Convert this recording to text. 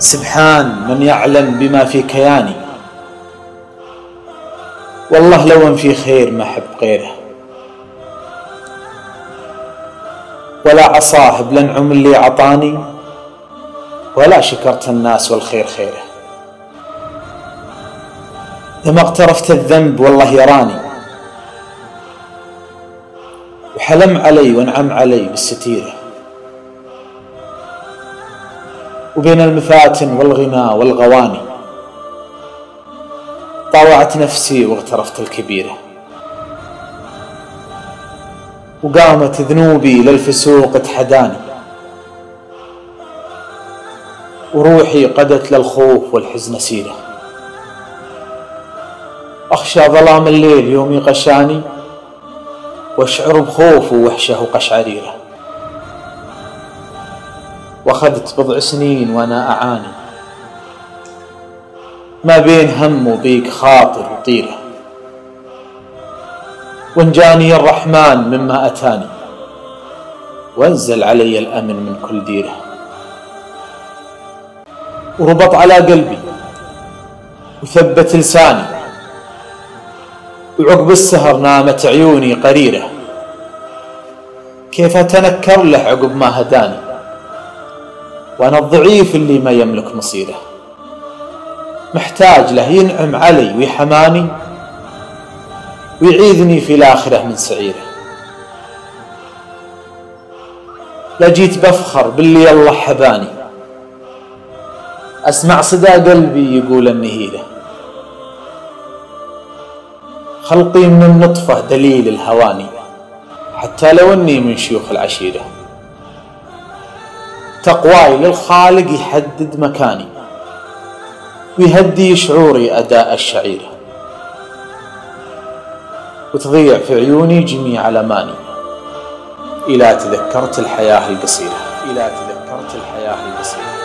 سبحان من يعلم بما في كياني. والله لو أن في خير ما أحب غيره. ولا عصاهب لنعم اللي عطاني ولا شكرت الناس والخير خيره. لما اقترفت الذنب والله يراني. وحلم علي وانعم علي بالستيرة. وبين المفاتن والغناء والغواني. طاوعت نفسي واغترفت الكبيرة وقامت ذنوبي للفسوق تحداني. وروحي قدت للخوف والحزن سيرة. أخشى ظلام الليل يوم يغشاني وأشعر بخوف ووحشة وقشعريره وأخذت بضع سنين وأنا أعاني. ما بين هم وضيق خاطر وطيره وان جاني الرحمن مما أتاني. وانزل علي الأمن من كل ديرة. وربط على قلبي. وثبت لساني. وعقب السهر نامت عيوني قريرة. كيف أتنكر له عقب ما هداني؟ وأنا الضعيف اللي ما يملك مصيره. محتاج له ينعم علي ويحماني ويعيذني في الآخرة من سعيره. لجيت بفخر باللي الله حباني. أسمع صدى قلبي يقول النهيلة. خلقي من النطفة دليل الهواني حتى لو أني من شيوخ العشيرة. تقواي للخالق يحدد مكاني ويهدي شعوري أداء الشعيرة وتضيع في عيوني جميع الأماني. إلى تذكرت الحياة القصيرة. إلى تذكرت الحياة القصيرة.